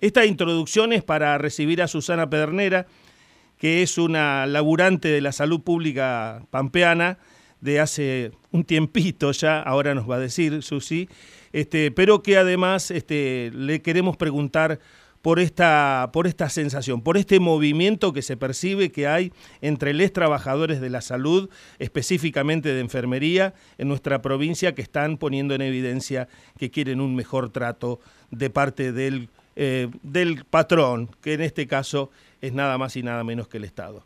Esta introducción es para recibir a Susana Pedernera, que es una laburante de la salud pública pampeana de hace un tiempito ya, ahora nos va a decir Susi, este, pero que además este, le queremos preguntar por esta, por esta sensación, por este movimiento que se percibe que hay entre los trabajadores de la salud, específicamente de enfermería, en nuestra provincia, que están poniendo en evidencia que quieren un mejor trato de parte del, eh, del patrón, que en este caso es nada más y nada menos que el Estado.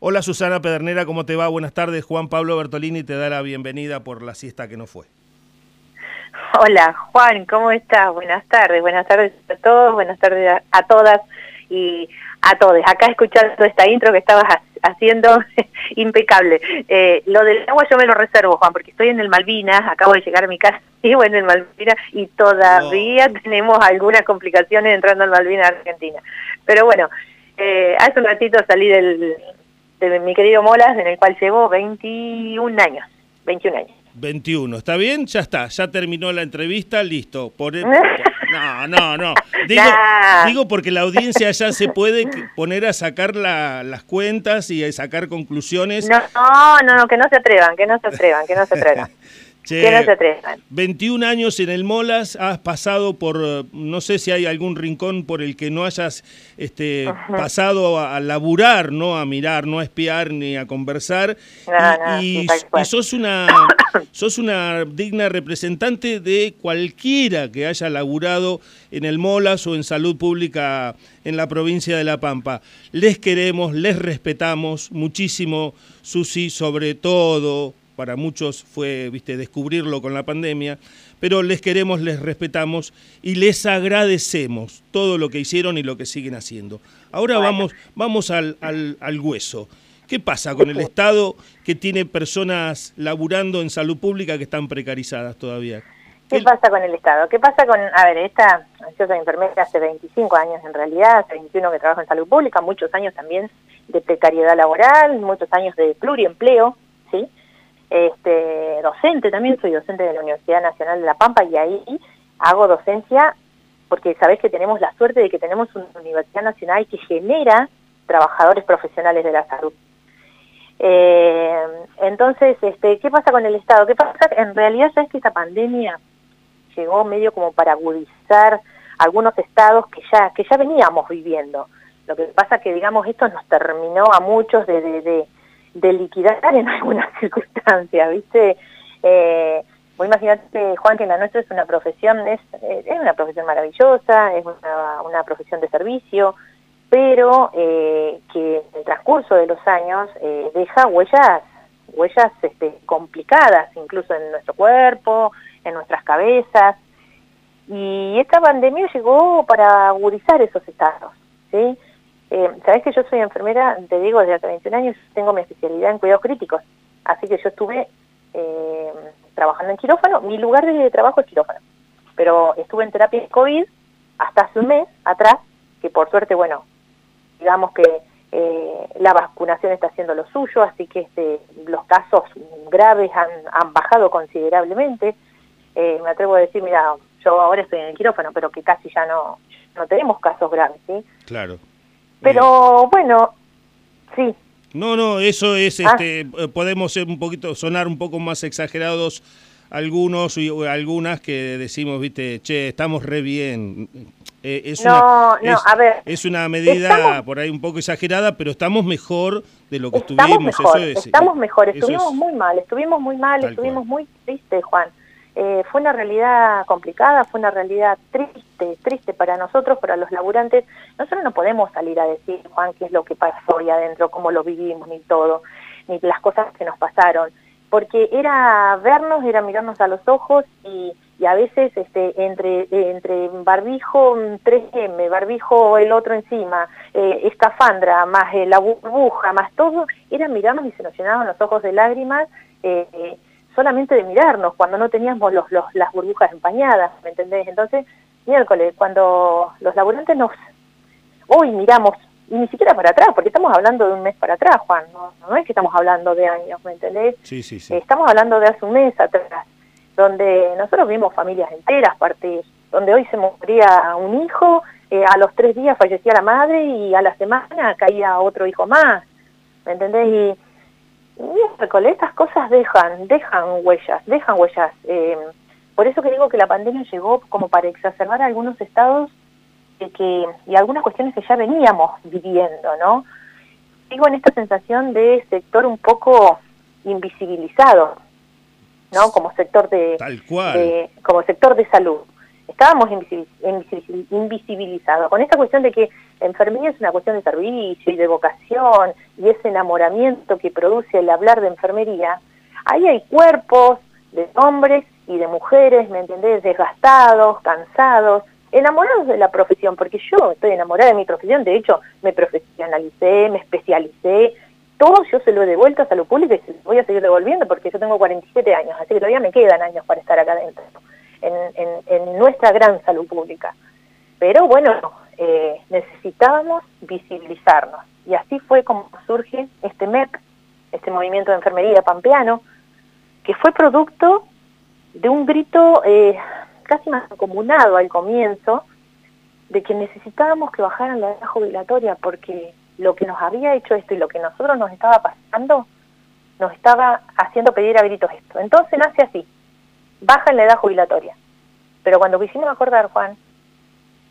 Hola Susana Pedernera, ¿cómo te va? Buenas tardes. Juan Pablo Bertolini te da la bienvenida por la siesta que no fue. Hola, Juan, ¿cómo estás? Buenas tardes, buenas tardes a todos, buenas tardes a, todas y a todos. Acá escuchando esta intro que estabas haciendo, impecable. Eh, lo del agua yo me lo reservo, Juan, porque estoy en el Malvinas, acabo de llegar a mi casa, vivo en el Malvinas y todavía tenemos algunas complicaciones entrando al Malvinas Argentina. Pero bueno, eh, hace un ratito salí del, de mi querido Molas, en el cual llevo 21 años, 21 años. 21, ¿está bien? Ya está, ya terminó la entrevista, listo. Por no, no, no. Digo, porque la audiencia ya se puede poner a sacar las cuentas y a sacar conclusiones. No, no, no, que no se atrevan, que no se atrevan, que no se atrevan. Que no se 21 años en el Molas, has pasado por, no sé si hay algún rincón por el que no hayas este, pasado a, laburar, no a mirar, no a espiar ni a conversar. y, sos, una, sos una digna representante de cualquiera que haya laburado en el Molas o en salud pública en la provincia de La Pampa. Les queremos, les respetamos muchísimo, Susi, sobre todo para muchos fue, viste, descubrirlo con la pandemia, pero les queremos, les respetamos y les agradecemos todo lo que hicieron y lo que siguen haciendo. Ahora vamos, vamos al, al, hueso. ¿Qué pasa con el Estado que tiene personas laburando en salud pública que están precarizadas todavía? ¿Qué, pasa con el Estado? ¿Qué pasa con, a ver, esta, yo soy enfermera hace 25 años en realidad, hace 21 que trabajo en salud pública, muchos años también de precariedad laboral, muchos años de pluriempleo, ¿sí? Este, docente también, soy docente de la Universidad Nacional de La Pampa y ahí hago docencia porque sabés que tenemos la suerte de que tenemos una universidad nacional que genera trabajadores profesionales de la salud. Eh, entonces, este, ¿qué pasa con el Estado? ¿Qué pasa? En realidad, sabes que esta pandemia llegó medio como para agudizar algunos estados que ya, que ya veníamos viviendo. Lo que pasa que, digamos, esto nos terminó a muchos de de liquidar en algunas circunstancias, ¿viste? Eh, vos imaginate, Juan, que la nuestra es una profesión, es, eh, es una profesión maravillosa, es una, una profesión de servicio, pero eh, que en el transcurso de los años eh, deja huellas, huellas este, complicadas, incluso en nuestro cuerpo, en nuestras cabezas, y esta pandemia llegó para agudizar esos estados, ¿sí? Eh, Sabes que yo soy enfermera, te digo, desde hace 21 años, tengo mi especialidad en cuidados críticos, así que yo estuve eh, trabajando en quirófano, mi lugar de trabajo es quirófano, pero estuve en terapia de COVID hasta hace un mes atrás, que por suerte, bueno, digamos que eh, la vacunación está haciendo lo suyo, así que este, los casos graves han, bajado considerablemente. Eh, me atrevo a decir, mira, yo ahora estoy en el quirófano, pero que casi ya no, no tenemos casos graves, ¿sí? Claro. Pero bueno, sí. No, no, eso es, ah. este, eh, podemos ser un poquito, sonar un poco más exagerados algunos y algunas que decimos, viste, che, estamos re bien. Eh, es no, una, no, a ver. Es una medida por ahí un poco exagerada, pero estamos mejor de lo que estuvimos. Mejor, estamos mejor, estuvimos muy mal, estuvimos muy mal, estuvimos muy tristes, Juan. Eh, fue una realidad complicada, fue una realidad triste, triste para nosotros, para los laburantes. Nosotros no podemos salir a decir, Juan, qué es lo que pasó ahí adentro, cómo lo vivimos, ni todo, ni las cosas que nos pasaron. Porque era vernos, era mirarnos a los ojos y, a veces este, entre, entre barbijo 3M, barbijo el otro encima, eh, escafandra, más eh, la burbuja, más todo, era mirarnos y se nos llenaban los ojos de lágrimas. Eh, solamente de mirarnos, cuando no teníamos los, los, las burbujas empañadas, ¿me entendés? Entonces, miércoles, cuando los laburantes nos... Hoy miramos, y ni siquiera para atrás, porque estamos hablando de un mes para atrás, Juan, no, no es que estamos hablando de años, ¿me entendés? Sí, sí, sí. Estamos hablando de hace un mes atrás, donde nosotros vimos familias enteras partir, donde hoy se moría un hijo, eh, a los tres días fallecía la madre y a la semana caía otro hijo más, ¿me entendés? Y, y estas cosas dejan, dejan huellas, dejan huellas. Eh, por eso que digo que la pandemia llegó como para exacerbar algunos estados que, y algunas cuestiones que ya veníamos viviendo, ¿no? Digo en esta sensación de sector un poco invisibilizado, ¿no? Como sector de, Tal cual. como sector de salud. Estábamos invisibilizados. Con esta cuestión de que enfermería es una cuestión de servicio y de vocación y ese enamoramiento que produce el hablar de enfermería, ahí hay cuerpos de hombres y de mujeres, ¿me entendés? Desgastados, cansados, enamorados de la profesión, porque yo estoy enamorada de mi profesión, de hecho me profesionalicé, me especialicé, todo yo se lo he devuelto a salud pública y se lo voy a seguir devolviendo porque yo tengo 47 años, así que todavía me quedan años para estar acá adentro, en, nuestra gran salud pública. Pero bueno, eh, necesitábamos visibilizarnos y así fue como surge este MEP, este movimiento de enfermería pampeano, que fue producto de un grito eh, casi más comunado al comienzo, de que necesitábamos que bajaran la edad jubilatoria porque lo que nos había hecho esto y lo que nosotros nos estaba pasando, nos estaba haciendo pedir a gritos esto. Entonces nace así, baja la edad jubilatoria. Pero cuando quisimos acordar, Juan,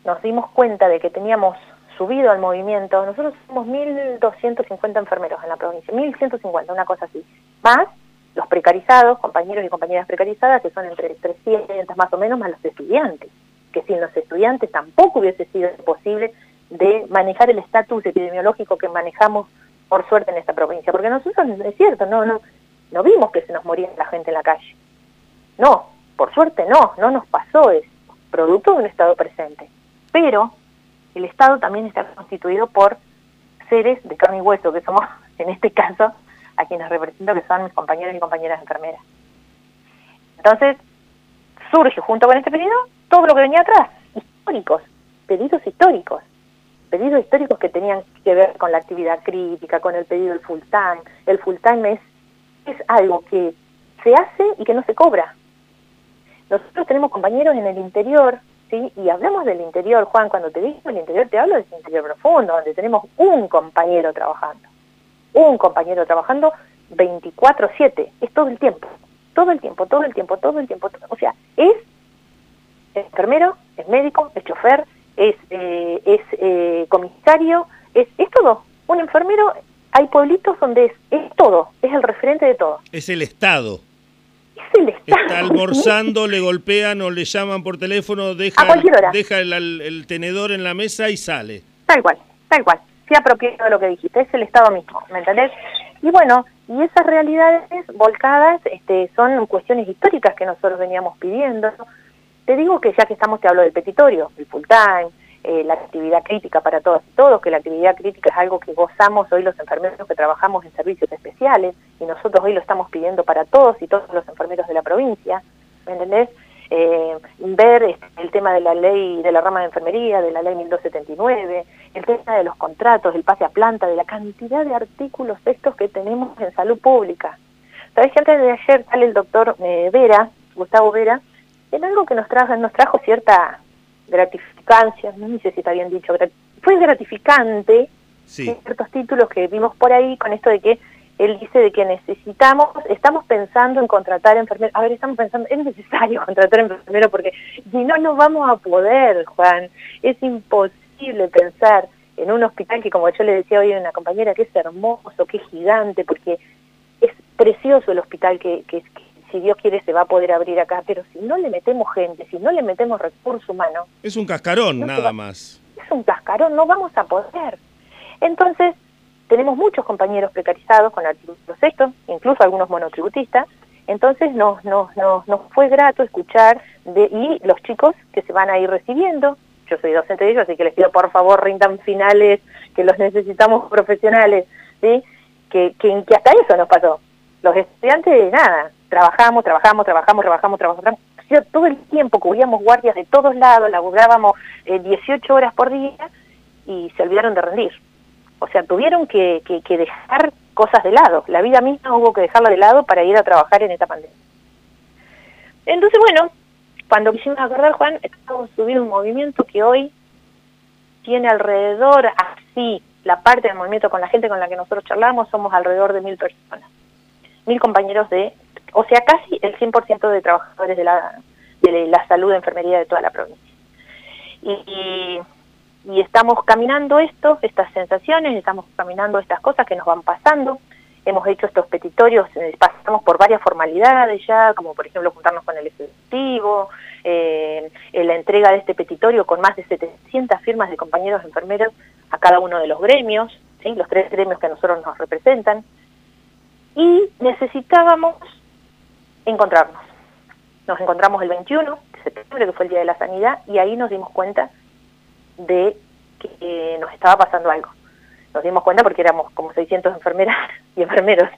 nos dimos cuenta de que teníamos subido al movimiento, nosotros somos 1.250 enfermeros en la provincia, 1.150, una cosa así, más los precarizados, compañeros y compañeras precarizadas, que son entre 300 más o menos, más los estudiantes, que sin los estudiantes tampoco hubiese sido posible de manejar el estatus epidemiológico que manejamos por suerte en esta provincia, porque nosotros es cierto, no, no, no vimos que se nos moría la gente en la calle. No, por suerte no, no nos pasó eso, producto de un Estado presente. Pero el Estado también está constituido por seres de carne y hueso, que somos, en este caso, a quienes represento, que son mis compañeros y compañeras enfermeras. Entonces, surge junto con este pedido todo lo que venía atrás, históricos, pedidos históricos pedidos históricos que tenían que ver con la actividad crítica, con el pedido del full time. El full time es, es algo que se hace y que no se cobra. Nosotros tenemos compañeros en el interior, ¿sí? Y hablamos del interior, Juan, cuando te digo el interior, te hablo del interior profundo, donde tenemos un compañero trabajando. Un compañero trabajando 24-7, es todo el tiempo, todo el tiempo, todo el tiempo, todo el tiempo. O sea, es enfermero, es médico, es chofer, es, eh, es eh, comisario, es, es todo. Un enfermero, hay pueblitos donde es, es todo, es el referente de todo. Es el Estado. Es el Estado. Está almorzando, le golpean o le llaman por teléfono, deja, deja el, tenedor en la mesa y sale. Tal cual, tal cual. Se ha apropiado de lo que dijiste, es el Estado mismo, ¿me entendés? Y bueno, y esas realidades volcadas este, son cuestiones históricas que nosotros veníamos pidiendo, te digo que ya que estamos, te hablo del petitorio, el full time, eh, la actividad crítica para todos y todos, que la actividad crítica es algo que gozamos hoy los enfermeros que trabajamos en servicios especiales y nosotros hoy lo estamos pidiendo para todos y todos los enfermeros de la provincia, ¿me entendés? Eh, ver este, el tema de la ley de la rama de enfermería, de la ley 1279, el tema de los contratos, el pase a planta, de la cantidad de artículos estos que tenemos en salud pública. Sabes que antes de ayer sale el doctor eh, Vera, Gustavo Vera, en algo que nos trajo, nos trajo cierta gratificancia, no sé si está bien dicho, fue gratificante ciertos títulos que vimos por ahí con esto de que él dice de que necesitamos, estamos pensando en contratar enfermeros, a ver, estamos pensando, es necesario contratar enfermeros porque si no, no vamos a poder, Juan, es imposible pensar en un hospital que como yo le decía hoy a una compañera, que es hermoso, que es gigante, porque es precioso el hospital que, que, que si Dios quiere se va a poder abrir acá, pero si no le metemos gente, si no le metemos recursos humanos... Es un cascarón nada más. Es un cascarón, no vamos a poder. Entonces, tenemos muchos compañeros precarizados con artículo sexto, incluso algunos monotributistas, entonces nos, nos, nos, nos fue grato escuchar de, y los chicos que se van a ir recibiendo, yo soy docente de ellos, así que les pido por favor rindan finales, que los necesitamos profesionales, ¿sí? que, que, que hasta eso nos pasó. Los estudiantes, nada, trabajamos, trabajamos, trabajamos, trabajamos, trabajamos. Todo el tiempo cubríamos guardias de todos lados, laburábamos eh, 18 horas por día y se olvidaron de rendir. O sea, tuvieron que, que, dejar cosas de lado. La vida misma hubo que dejarla de lado para ir a trabajar en esta pandemia. Entonces, bueno, cuando quisimos acordar, Juan, estamos subiendo un movimiento que hoy tiene alrededor, así, la parte del movimiento con la gente con la que nosotros charlamos, somos alrededor de mil personas. Mil compañeros de, o sea, casi el 100% de trabajadores de la, de la salud de enfermería de toda la provincia. Y, estamos caminando esto, estas sensaciones, estamos caminando estas cosas que nos van pasando. Hemos hecho estos petitorios, eh, pasamos por varias formalidades ya, como por ejemplo juntarnos con el Ejecutivo, eh, la entrega de este petitorio con más de 700 firmas de compañeros enfermeros a cada uno de los gremios, los tres gremios que a nosotros nos representan, y necesitábamos encontrarnos. Nos encontramos el 21 de septiembre, que fue el Día de la Sanidad, y ahí nos dimos cuenta de que nos estaba pasando algo. Nos dimos cuenta porque éramos como 600 enfermeras y enfermeros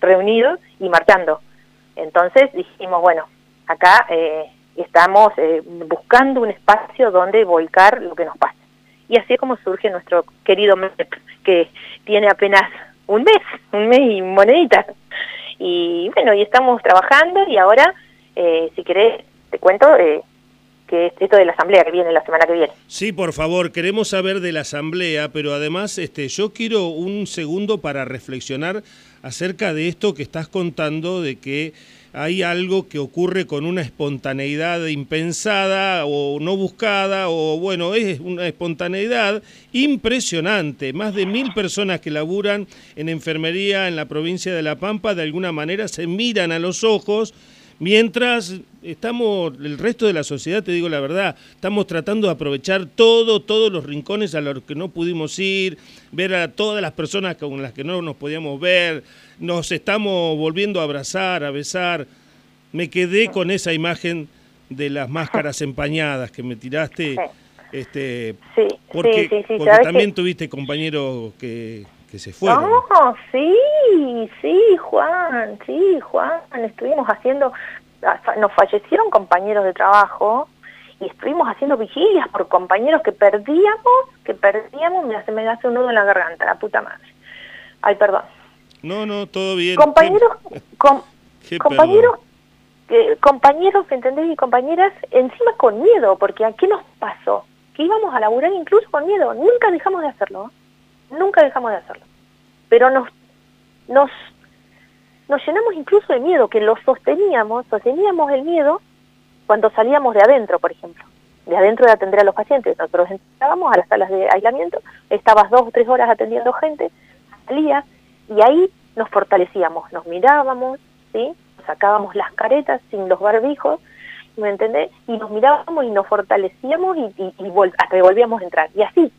reunidos y marchando. Entonces dijimos, bueno, acá eh, estamos eh, buscando un espacio donde volcar lo que nos pasa. Y así es como surge nuestro querido MEP, que tiene apenas un mes, un mes y moneditas. Y bueno, y estamos trabajando y ahora, eh, si querés, te cuento eh, que es esto de la asamblea que viene la semana que viene. Sí, por favor, queremos saber de la asamblea, pero además este, yo quiero un segundo para reflexionar acerca de esto que estás contando, de que hay algo que ocurre con una espontaneidad impensada o no buscada, o bueno, es una espontaneidad impresionante. Más de mil personas que laburan en enfermería en la provincia de La Pampa de alguna manera se miran a los ojos Mientras estamos, el resto de la sociedad, te digo la verdad, estamos tratando de aprovechar todo, todos los rincones a los que no pudimos ir, ver a todas las personas con las que no nos podíamos ver, nos estamos volviendo a abrazar, a besar. Me quedé con esa imagen de las máscaras empañadas que me tiraste, este, porque, porque también tuviste compañeros que, que se fueron. No, sí, sí, Juan, sí, Juan, estuvimos haciendo, nos fallecieron compañeros de trabajo y estuvimos haciendo vigilias por compañeros que perdíamos, que perdíamos, me hace, me hace un nudo en la garganta, la puta madre. Ay, perdón. No, no, todo bien. Compañeros, compañeros, eh, compañeros, ¿entendés? Y compañeras, encima con miedo, porque ¿a qué nos pasó? Que íbamos a laburar incluso con miedo, nunca dejamos de hacerlo. Nunca dejamos de hacerlo. Pero nos, nos, nos llenamos incluso de miedo, que lo sosteníamos, sosteníamos el miedo cuando salíamos de adentro, por ejemplo. De adentro de atender a los pacientes. Nosotros entrábamos a las salas de aislamiento, estabas dos o tres horas atendiendo gente, salías, y ahí nos fortalecíamos, nos mirábamos, ¿sí? sacábamos las caretas sin los barbijos, ¿me entendés? Y nos mirábamos y nos fortalecíamos y, y, y hasta volvíamos a entrar. Y así,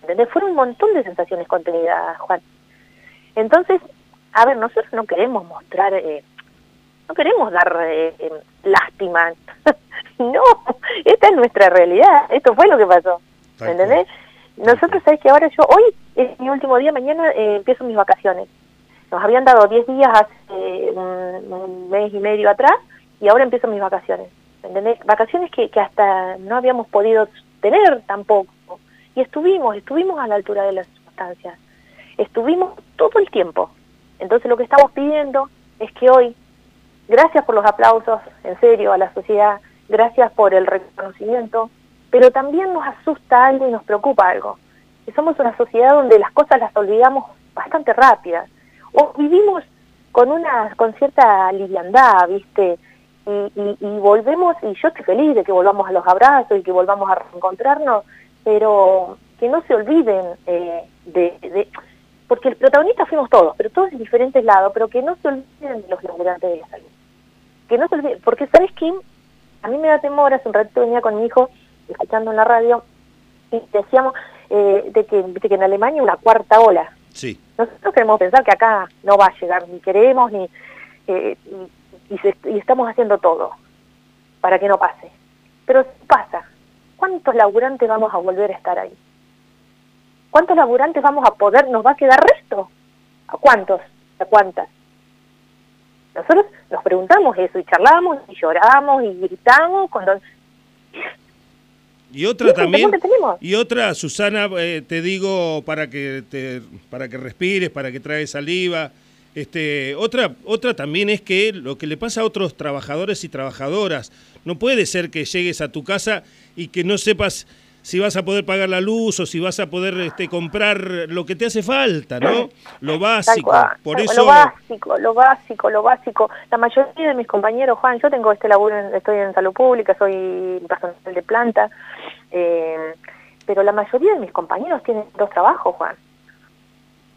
¿entendés? Fueron un montón de sensaciones contenidas, Juan. Entonces, a ver, nosotros no queremos mostrar, eh, no queremos dar eh, lástima. no, esta es nuestra realidad. Esto fue lo que pasó. ¿Entendés? Nosotros, sabes que ahora yo, hoy es mi último día, mañana eh, empiezo mis vacaciones. Nos habían dado 10 días hace un, mes y medio atrás y ahora empiezo mis vacaciones. ¿Entendés? Vacaciones que, que hasta no habíamos podido tener tampoco. Y estuvimos, estuvimos a la altura de las circunstancias. Estuvimos todo el tiempo. Entonces lo que estamos pidiendo es que hoy, gracias por los aplausos, en serio, a la sociedad, gracias por el reconocimiento, pero también nos asusta algo y nos preocupa algo. Que somos una sociedad donde las cosas las olvidamos bastante rápidas. O vivimos con una con cierta liviandad, ¿viste? Y, y, volvemos, y yo estoy feliz de que volvamos a los abrazos y que volvamos a reencontrarnos, pero que no se olviden eh, de, porque el protagonista fuimos todos, pero todos en diferentes lados, pero que no se olviden de los laburantes de la salud. Que no se olviden, porque ¿sabes qué? A mí me da temor, hace un ratito venía con mi hijo, escuchando en la radio, y decíamos eh, de, que, de que en Alemania una cuarta ola. Sí. Nosotros queremos pensar que acá no va a llegar, ni queremos, ni eh, y, y, estamos haciendo todo para que no pase. Pero pasa, ¿cuántos laburantes vamos a volver a estar ahí? ¿Cuántos laburantes vamos a poder, nos va a quedar resto? ¿A cuántos? ¿A cuántas? Nosotros nos preguntamos eso y charlamos y lloramos y gritamos cuando... Y otra también, y otra, Susana, eh, te digo para que te, para que respires, para que traes saliva. Este, otra, otra también es que lo que le pasa a otros trabajadores y trabajadoras, no puede ser que llegues a tu casa y que no sepas si vas a poder pagar la luz o si vas a poder este, comprar lo que te hace falta, ¿no? Lo básico. Por eso... Lo básico, lo básico, lo básico. La mayoría de mis compañeros, Juan, yo tengo este laburo, estoy en salud pública, soy personal de planta, eh, pero la mayoría de mis compañeros tienen dos trabajos, Juan.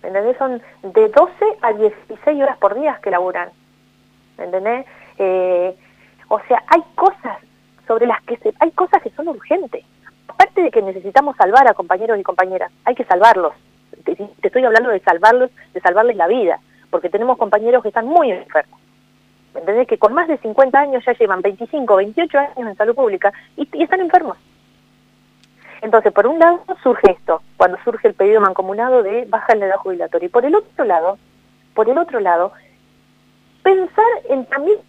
¿Entendés? Son de 12 a 16 horas por día que laburan. ¿Entendés? Eh, o sea, hay cosas sobre las que se, hay cosas que son urgentes. Aparte de que necesitamos salvar a compañeros y compañeras, hay que salvarlos. Te, estoy hablando de salvarlos, de salvarles la vida, porque tenemos compañeros que están muy enfermos. ¿Me entendés? Que con más de 50 años ya llevan 25, 28 años en salud pública y, están enfermos. Entonces, por un lado surge esto, cuando surge el pedido mancomunado de baja en la edad jubilatoria. Y por el otro lado, por el otro lado, pensar en también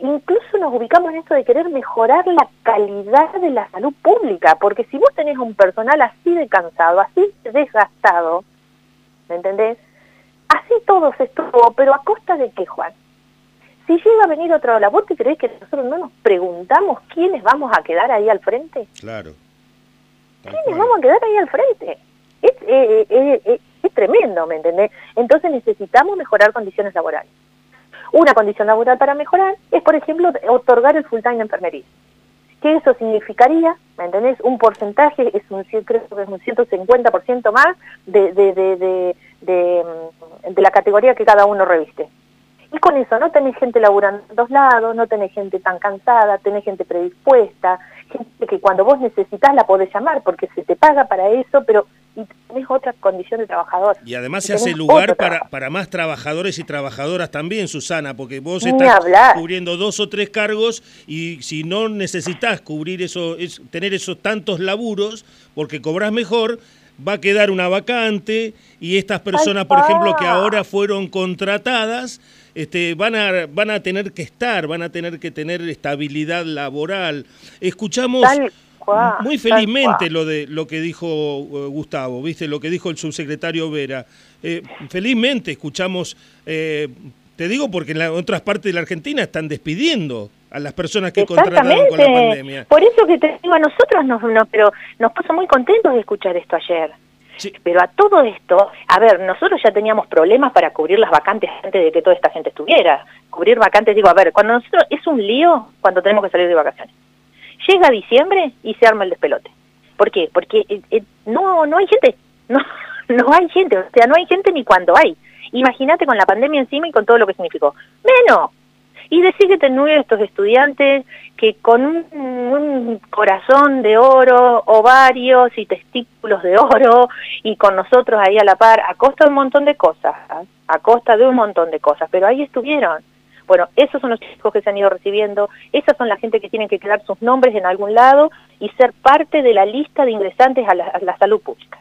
incluso nos ubicamos en esto de querer mejorar la calidad de la salud pública, porque si vos tenés un personal así de cansado, así de desgastado, ¿me entendés? Así todo se estuvo, pero a costa de qué, Juan? Si llega a venir otra ola, ¿vos te crees que nosotros no nos preguntamos quiénes vamos a quedar ahí al frente? Claro. ¿Quiénes vamos a quedar ahí al frente? Es, eh, eh, eh, es tremendo, ¿me entendés? Entonces necesitamos mejorar condiciones laborales. Una condición laboral para mejorar es, por ejemplo, otorgar el full time enfermería. ¿Qué eso significaría? ¿Me entendés? Un porcentaje, es un, creo que es un 150% más de, de, de, de, la categoría que cada uno reviste. Y con eso no tenés gente laburando en dos lados, no tenés gente tan cansada, tenés gente predispuesta, gente que cuando vos necesitas la podés llamar porque se te paga para eso, pero y tenés otra condición de trabajador. Y además se hace lugar para, para más trabajadores y trabajadoras también, Susana, porque vos estás cubriendo dos o tres cargos y si no necesitas cubrir eso, es, tener esos tantos laburos, porque cobras mejor, va a quedar una vacante y estas personas, por ejemplo, que ahora fueron contratadas, este, van, a, van a tener que estar, van a tener que tener estabilidad laboral. Escuchamos muy felizmente lo de lo que dijo eh, Gustavo, viste lo que dijo el subsecretario Vera. Eh, felizmente escuchamos, eh, te digo porque en, otras partes de la Argentina están despidiendo a las personas que contrataron con la pandemia. Por eso que te digo a nosotros, nos, pero nos puso muy contentos de escuchar esto ayer. Pero a todo esto, a ver, nosotros ya teníamos problemas para cubrir las vacantes antes de que toda esta gente estuviera. Cubrir vacantes, digo, a ver, cuando nosotros es un lío cuando tenemos que salir de vacaciones. Llega diciembre y se arma el despelote. ¿Por qué? Porque eh, eh, no no hay gente, no no hay gente, o sea, no hay gente ni cuando hay. Imagínate con la pandemia encima y con todo lo que significó. Menos. Y decir que tenemos estos estudiantes que con un, corazón de oro, ovarios y testículos de oro, y con nosotros ahí a la par, a costa de un montón de cosas, ¿ah? a costa de un montón de cosas, pero ahí estuvieron. Bueno, esos son los chicos que se han ido recibiendo, esas son la gente que tienen que quedar sus nombres en algún lado y ser parte de la lista de ingresantes a la, salud pública.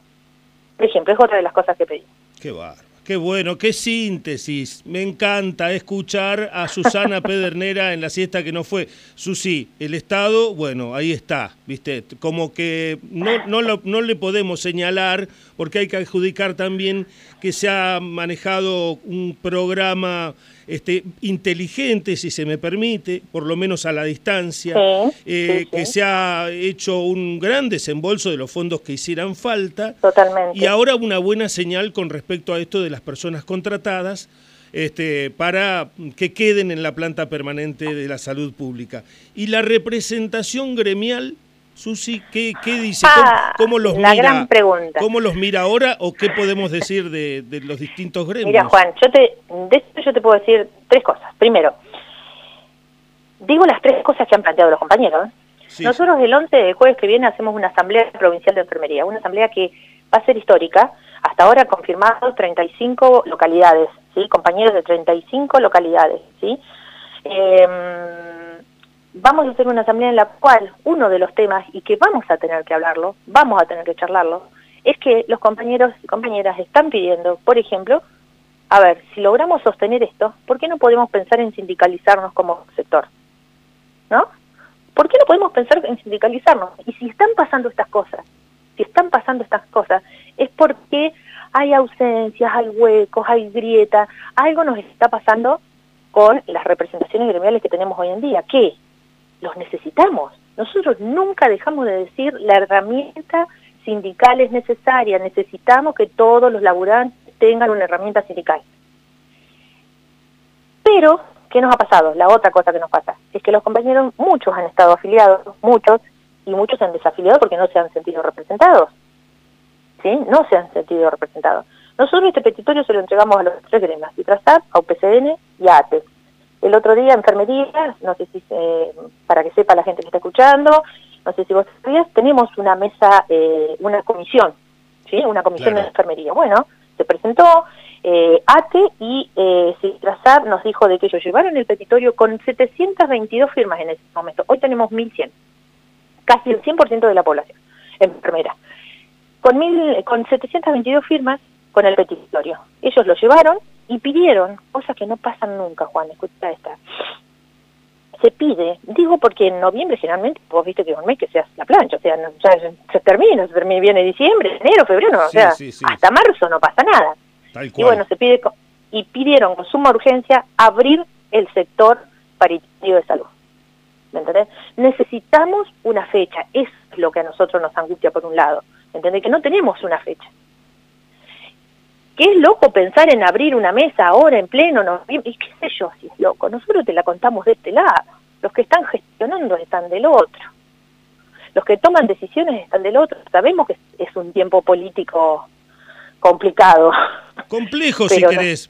Por ejemplo, es otra de las cosas que pedimos. Qué bárbaro. Qué bueno, qué síntesis. Me encanta escuchar a Susana Pedernera en la siesta que no fue. Susi, el Estado, bueno, ahí está, ¿viste? Como que no, no, no le podemos señalar, porque hay que adjudicar también que se ha manejado un programa este, inteligente, si se me permite, por lo menos a la distancia, eh, que se ha hecho un gran desembolso de los fondos que hicieran falta. Totalmente. Y ahora una buena señal con respecto a esto de las personas contratadas. Este, para que queden en la planta permanente de la salud pública. Y la representación gremial Susi, ¿qué, qué dice? ¿Cómo, los la mira? gran pregunta. ¿Cómo los mira ahora o qué podemos decir de, los distintos gremios? Mira, Juan, yo te, de esto yo te puedo decir tres cosas. Primero, digo las tres cosas que han planteado los compañeros. Nosotros el 11 de jueves que viene hacemos una asamblea provincial de enfermería, una asamblea que va a ser histórica. Hasta ahora confirmado 35 localidades, ¿sí? Compañeros de 35 localidades, ¿sí? Eh, vamos a hacer una asamblea en la cual uno de los temas, y que vamos a tener que hablarlo, vamos a tener que charlarlo, es que los compañeros y compañeras están pidiendo, por ejemplo, a ver, si logramos sostener esto, ¿por qué no podemos pensar en sindicalizarnos como sector? ¿No? ¿Por qué no podemos pensar en sindicalizarnos? Y si están pasando estas cosas, si están pasando estas cosas, es porque hay ausencias, hay huecos, hay grieta, algo nos está pasando con las representaciones gremiales que tenemos hoy en día. ¿Qué? Los necesitamos. Nosotros nunca dejamos de decir la herramienta sindical es necesaria, necesitamos que todos los laburantes tengan una herramienta sindical. Pero, ¿qué nos ha pasado? La otra cosa que nos pasa es que los compañeros, muchos han estado afiliados, muchos, y muchos se han desafiliado porque no se han sentido representados. ¿Sí? No se han sentido representados. Nosotros este petitorio se lo entregamos a los tres gremios, ITRASAP, a UPCN y a ATE. El otro día, enfermería, no sé si, para que sepa la gente que está escuchando, no sé si vos sabías, tenemos una mesa, eh, una comisión, ¿sí? Una comisión de enfermería. Bueno, se presentó, eh, ATE y eh, Citrasar nos dijo de que ellos llevaron el petitorio con 722 firmas en ese momento. Hoy tenemos 1.100, casi el 100% de la población enfermera. Con, mil, con 722 firmas con el petitorio. Ellos lo llevaron y pidieron, cosas que no pasan nunca, Juan, escucha esta. Se pide, digo porque en noviembre generalmente, vos viste que es un mes que se hace la plancha, o sea, ya se termina, se termina, viene diciembre, enero, febrero, o sea, hasta marzo no pasa nada. Y bueno, se pide, y pidieron con suma urgencia abrir el sector paritario de salud. ¿Me entendés? Necesitamos una fecha, es lo que a nosotros nos angustia por un lado, ¿me entendés? Que no tenemos una fecha. ¿Qué es loco pensar en abrir una mesa ahora en pleno? No, y qué sé yo si es loco. Nosotros te la contamos de este lado. Los que están gestionando están del otro. Los que toman decisiones están del otro. Sabemos que es un tiempo político complicado. Complejo, si querés.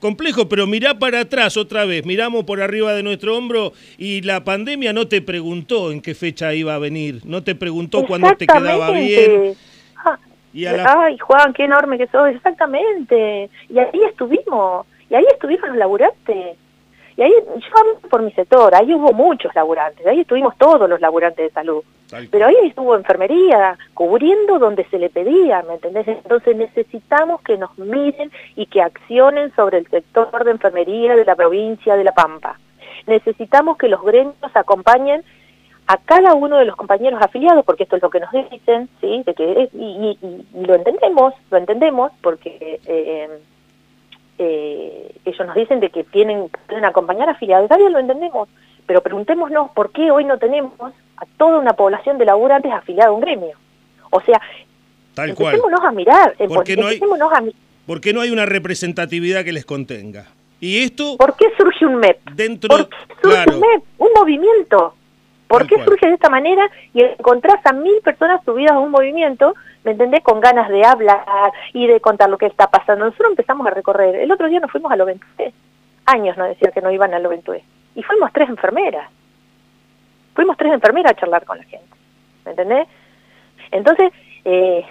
complejo, pero mirá para atrás otra vez. Miramos por arriba de nuestro hombro y la pandemia no te preguntó en qué fecha iba a venir. No te preguntó cuándo te quedaba bien Ay, Juan, qué enorme que sos, exactamente. Y ahí estuvimos, y ahí estuvimos los laburantes. Y ahí, yo hablo por mi sector, ahí hubo muchos laburantes, ahí estuvimos todos los laburantes de salud. Pero ahí estuvo enfermería, cubriendo donde se le pedía, ¿me entendés? Entonces necesitamos que nos miren y que accionen sobre el sector de enfermería de la provincia de La Pampa. Necesitamos que los gremios acompañen a cada uno de los compañeros afiliados, porque esto es lo que nos dicen, ¿sí? De que y, lo entendemos, lo entendemos, porque eh, eh, ellos nos dicen de que tienen, pueden acompañar afiliados, todavía lo entendemos, pero preguntémonos por qué hoy no tenemos a toda una población de laburantes afiliada a un gremio. O sea, Tal cual. a mirar, ¿Por qué, no hay, ¿Por qué no hay una representatividad que les contenga? Y esto... ¿Por qué surge un MEP? Dentro, ¿Por qué surge un MEP? Un movimiento ¿Por qué surge de esta manera y encontrás a mil personas subidas a un movimiento, ¿me entendés? Con ganas de hablar y de contar lo que está pasando. Nosotros empezamos a recorrer. El otro día nos fuimos a Loventué. Años nos decían que no iban a Loventué. Y fuimos tres enfermeras. Fuimos tres enfermeras a charlar con la gente. ¿Me entendés? Entonces, eh,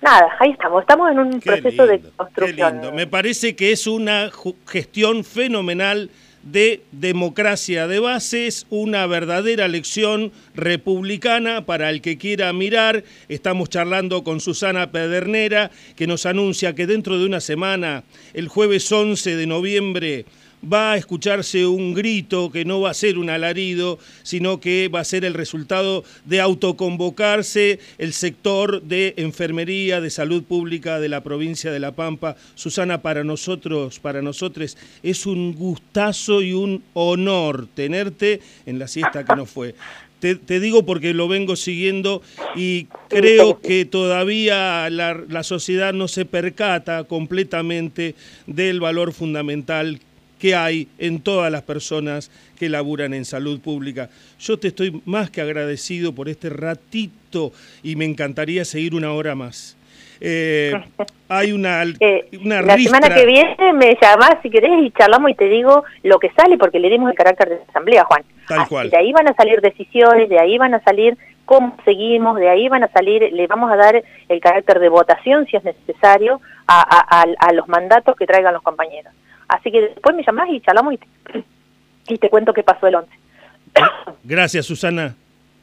nada, ahí estamos. Estamos en un proceso de construcción. Qué lindo. Me parece que es una gestión fenomenal de democracia de bases, una verdadera lección republicana para el que quiera mirar. Estamos charlando con Susana Pedernera, que nos anuncia que dentro de una semana, el jueves 11 de noviembre, va a escucharse un grito que no va a ser un alarido, sino que va a ser el resultado de autoconvocarse el sector de enfermería, de salud pública de la provincia de La Pampa. Susana, para nosotros, para nosotros es un gustazo y un honor tenerte en la siesta que nos fue. Te, digo porque lo vengo siguiendo y creo que todavía la, la sociedad no se percata completamente del valor fundamental que hay en todas las personas que laburan en salud pública. Yo te estoy más que agradecido por este ratito y me encantaría seguir una hora más. Eh, hay una, eh, La semana que viene me llamás si querés y charlamos y te digo lo que sale porque le dimos el carácter de asamblea, Juan. Tal cual. De ahí van a salir decisiones, de ahí van a salir cómo seguimos, de ahí van a salir, le vamos a dar el carácter de votación si es necesario a los mandatos que traigan los compañeros. Así que después me llamás y charlamos y te, cuento qué pasó el 11. Gracias, Susana.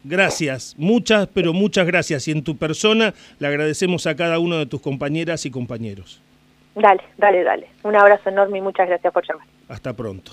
Gracias, muchas, pero muchas gracias. Y en tu persona le agradecemos a cada uno de tus compañeras y compañeros. Dale, dale, dale. Un abrazo enorme y muchas gracias por llamar. Hasta pronto.